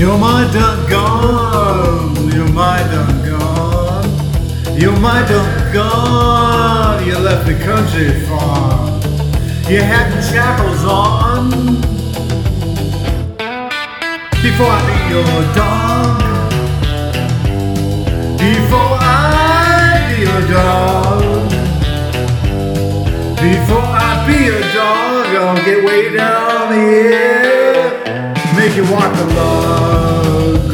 You're my gone. You're my gone. You're my gone. You left the country far. You had the shackles on. Before I be your dog. Before I be your dog. Before I be a dog, I'll get way down here. You walk the log.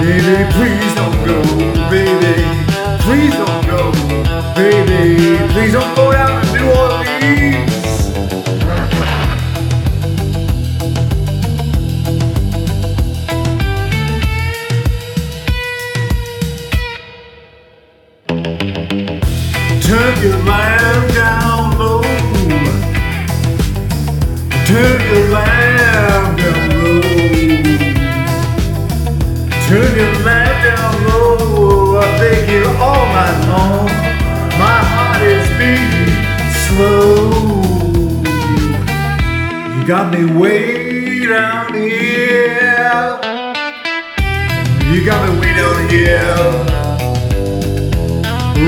Baby, please don't go, baby. Please don't go, baby. Please don't go down to New Orleans. Turn your lamp got me way down here. You got me way down here.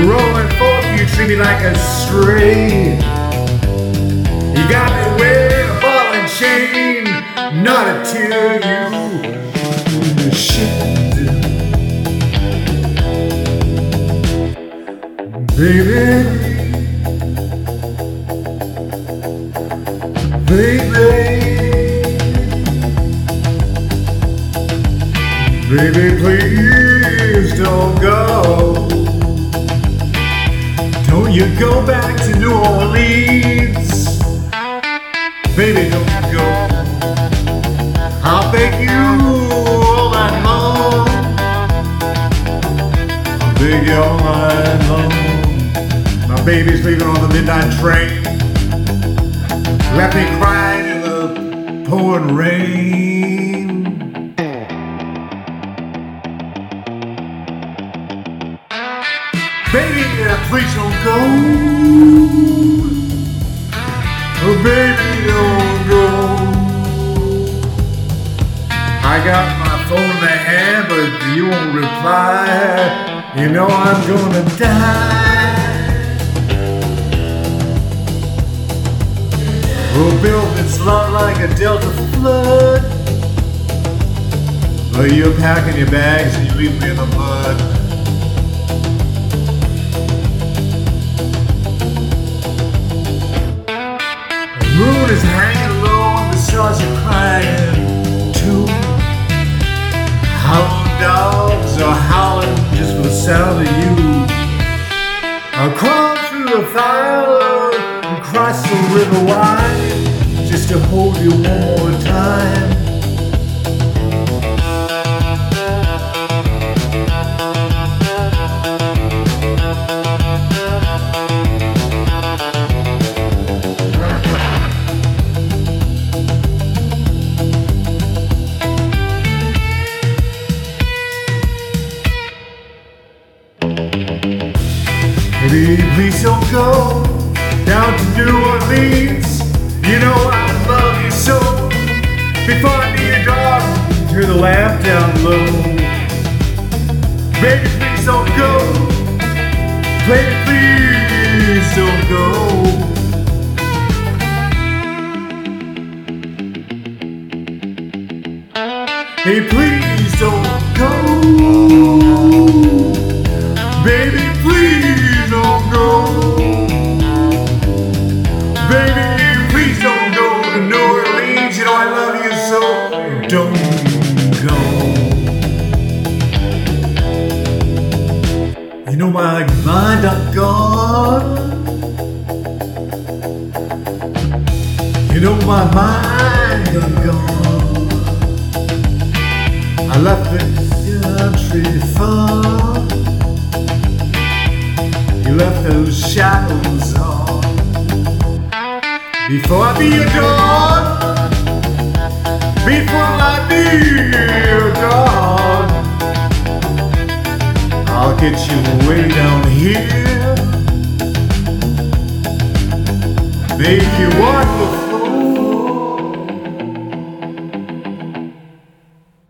Rolling forth, you treat me like a stray. You got me wearing a ball and chain, not a tear you shed. Baby, baby, baby, please don't go. Don't you go back to New Orleans. Baby, don't go. I'll beg you all night long. I'll beg you all night long. My baby's leaving on the midnight train. Left me crying in the pouring rain. Baby, yeah, please don't go. Oh, baby, don't go. I got my phone in the hand, but you won't reply. You know I'm gonna die. Like a delta flood. But you're packing your bags and you leave me in the mud. Moon is hanging low and the stars are crying too. Howling dogs are howling just for the sound of you. I'll crawl through the fire and cross the river wide to hold you one more time. Baby, please don't go down to New Orleans. You know Before I be your dog, turn the lamp down low. Baby, please don't go. Baby, please don't go. Hey, please don't go. Baby, please don't go. Baby, know my mind I'm gone. You know my mind I'm gone. I left the country far. You left those shadows on. Before I be dog, before I be dog, I'll get you way down here. Make you walk the